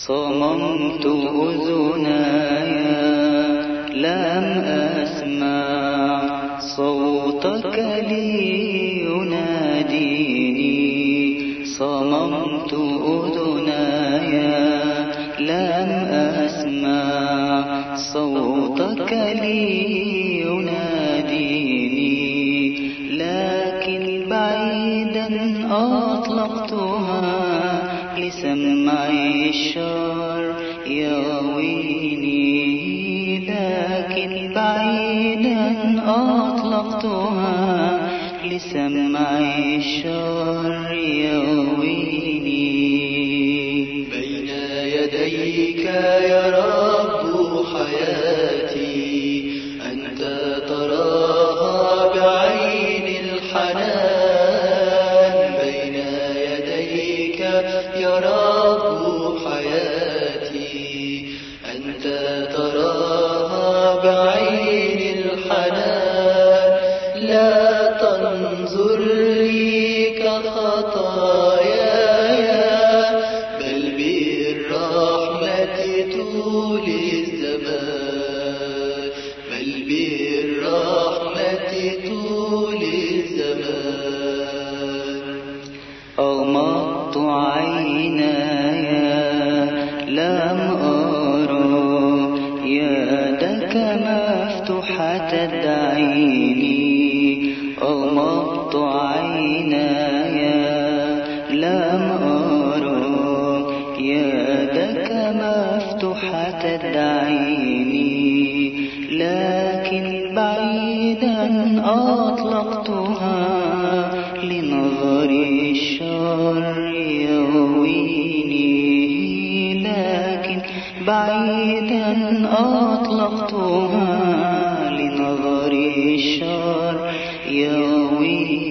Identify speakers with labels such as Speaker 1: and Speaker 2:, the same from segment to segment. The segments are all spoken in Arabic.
Speaker 1: صممت أذناي لم أسمع صوتك لي يناديني صممت أذناي لم أسمع صوتك لي يناديني أطلقتها. لسمع الشر يرويني لكن بعيدا أطلقتها. لسمع الشر
Speaker 2: يا رب حياتي أنت تراها بعين الحنان. لا
Speaker 1: أغمضت عيناي لم أرى يدك مفتوحة تدعيني أغمضت عيناي لم أرى يدك مفتوحة تدعيني لكن بعيدا أطلقتها لنظر الشر يرويني لكن بعيدا أطلقتها لنظر الشر يرويني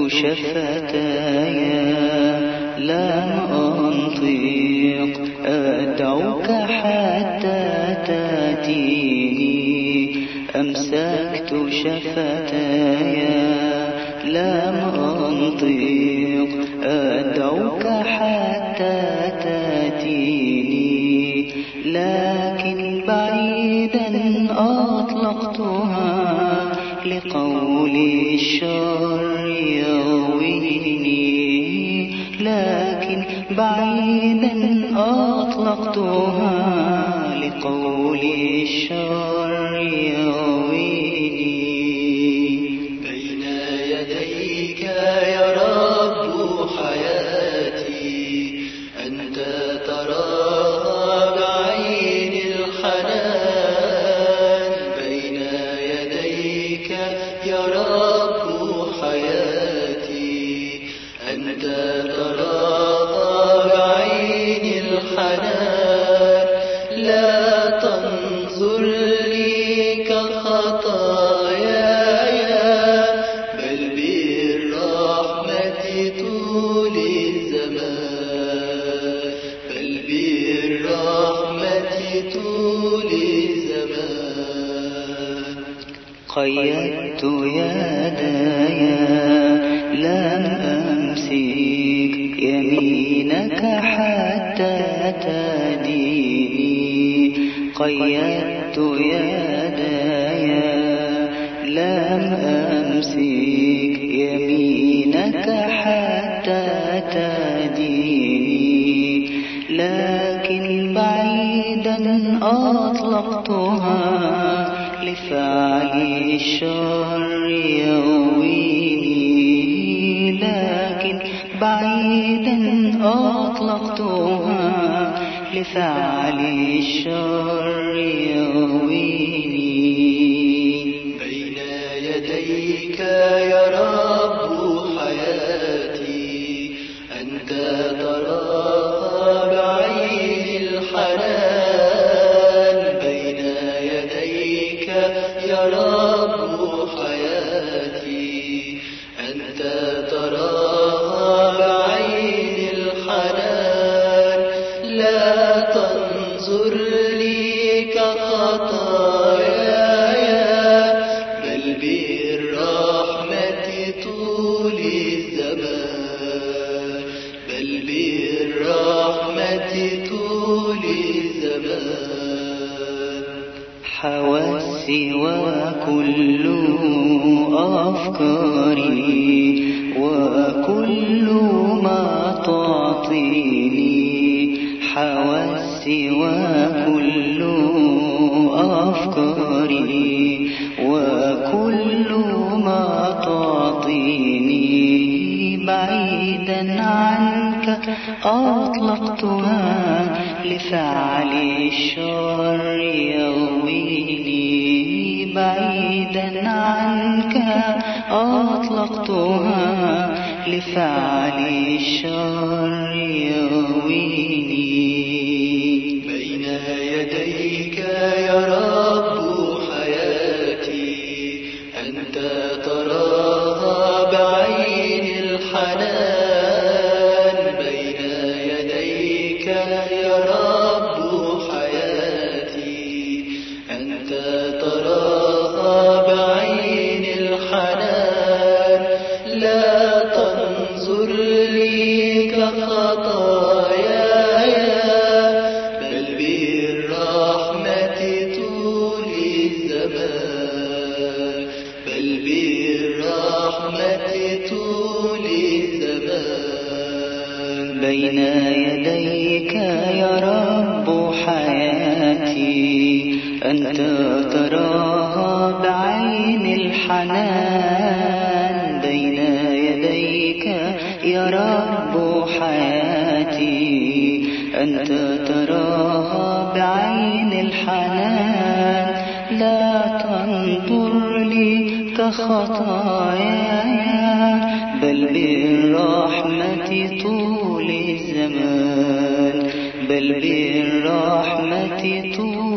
Speaker 1: أمسكت شفتاي لم أنطق أدعوك حتى تأتيني. أمسكت شفتاي لم أنطق أدعوك حتى بعيدا أطلقتها لقول الشر
Speaker 2: الحنان. لا تنظر لي كخطاياي بل بالرحمة طول الزمان. بل بالرحمة طول الزمان.
Speaker 1: قيدت يداي لم أمسك يمينك حتى تديني قيدت يداي لم أمسك يمينك حتى تديني لكن بعيدا أطلقتها لفعل الشر يرويني لكن بعيدا أطلقتها لفعل الشر يغويني
Speaker 2: بين يديك يا رب تنظر لي كخطاياي بل بالرحمة طول الزمان بل بالرحمة طول الزمان.
Speaker 1: حواسي وكل أفكاري وكل ما تعطيني حواسي وكل أفكاري وكل ما تعطيني بعيدا عنك أطلقتها لفعل الشر يغويني بعيدا عنك أطلقتها لفعل الشر يغويني
Speaker 2: بين يديك يا رب حياتي أنت تراها بين يديك يا رب حياتي. أنت تراها بعين الحنان.
Speaker 1: بين يديك يا رب حياتي. أنت تراها بعين الحنان. لا تنظر لي كخطاياي. بل بالرحمة طول الزمان بل بالرحمة طول